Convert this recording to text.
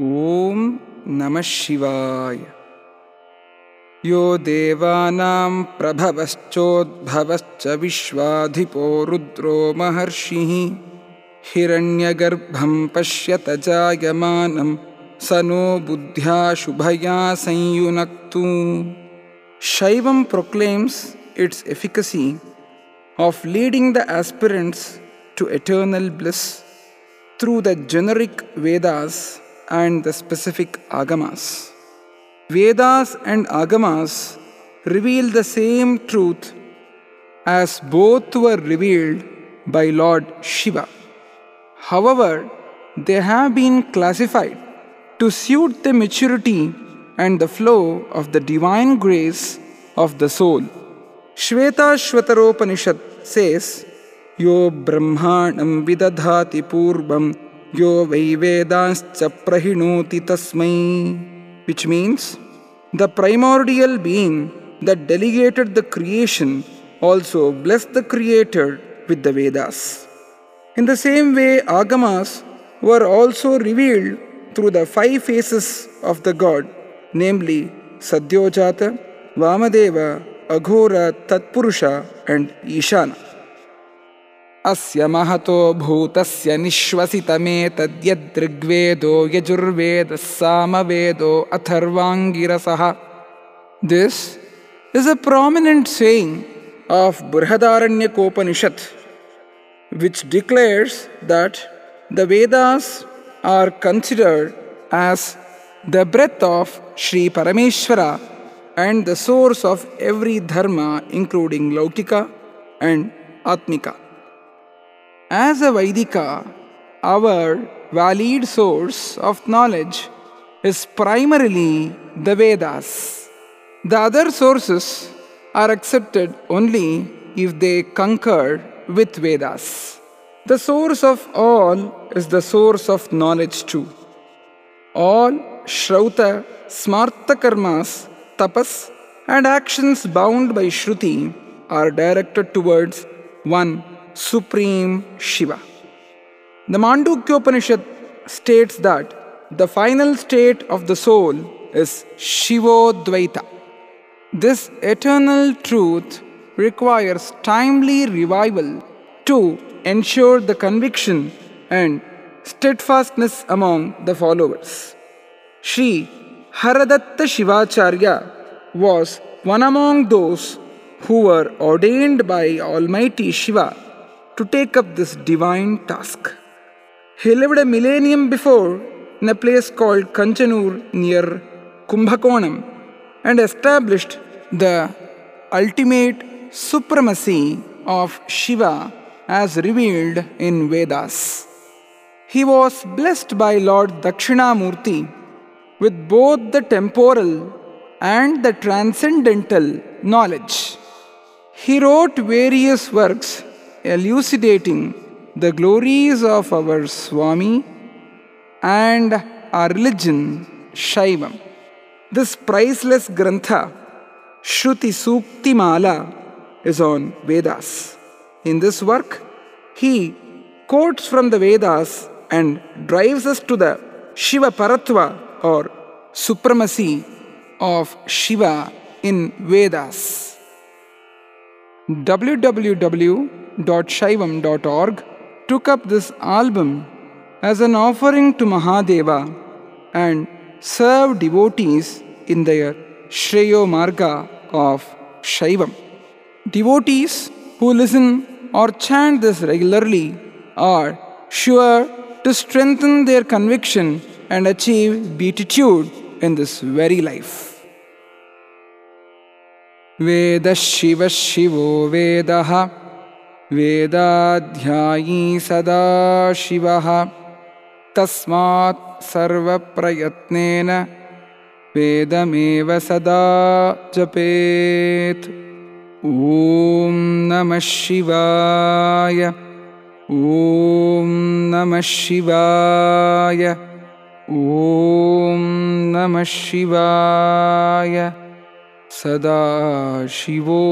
ॐ नमः शिवाय। यो देवानां प्रभवश्चोद्भवश्च विश्वाधिपो रुद्रो महर्षिः। हिरण्यगर्भं पश्यत जायमानं स नो बुद्ध्या शुभया संयुनक्तु। Shaivam proclaims its efficacy of leading the aspirants to eternal bliss through the generic Vedas and the specific Agamas. Vedas and Agamas reveal the same truth as both were revealed by Lord Shiva. However, they have been classified to suit the maturity and the flow of the divine grace of the soul. Shvetashvataropanishad says, Yo Brahmanam vidadhati purvam yo vaivedanscha prahinoti tasmai, which means the primordial being that delegated the creation also blessed the creator with the Vedas. In the same way, Agamas were also revealed through the five faces of the God namely Sadyojata, Vamadeva, Aghora, Tatpurusha, and Ishana. अस्य महतो भूतस्य निश्वसितमेतद्यदृग्वेदो यजुर्वेदः सामवेदो अथर्वाङ्गिरसः। This is a prominent saying of Brihadaranyakopanishad which declares that the Vedas are considered as the breath of Shriparameshwara and the source of every dharma including laukika and atmika As a Vaidika, our valid source of knowledge is primarily the Vedas. The other sources are accepted only if they concur with Vedas. The source of all is the source of knowledge too. All Shrauta, Smarta karmas, tapas, and actions bound by Shruti are directed towards one Supreme Shiva. The Mandukyopanishad states that the final state of the soul is Shivodvaita. This eternal truth requires timely revival to ensure the conviction and steadfastness among the followers. Sri Haradatta Shivacharya was one among those who were ordained by Almighty Shiva to take up this divine task. He lived a millennium before in a place called Kanchanur near Kumbhakonam and established the ultimate supremacy of Shiva as revealed in Vedas. He was blessed by Lord Dakshinamurti with both the temporal and the transcendental knowledge. He wrote various works elucidating the glories of our Swami and our religion, Shaivam. This priceless Grantha, Shruti Sukti Mala, is on Vedas. In this work, he quotes from the Vedas and drives us to the Shiva Paratva or supremacy of Shiva in Vedas www.shaivam.org took up this album as an offering to Mahadeva and served devotees in their Shreyo Marga of Shaivam. Devotees who listen or chant this regularly are sure to strengthen their conviction and achieve beatitude in this very life. वेदः शिवः शिवो वेदः वेदाध्यायी सदा शिवः तस्मात् सर्वप्रयत्नेन वेदमेव सदा जपेत्। ॐ नमः शिवाय। ॐ नमः शिवाय। ॐ नमः शिवाय। सदाशिवो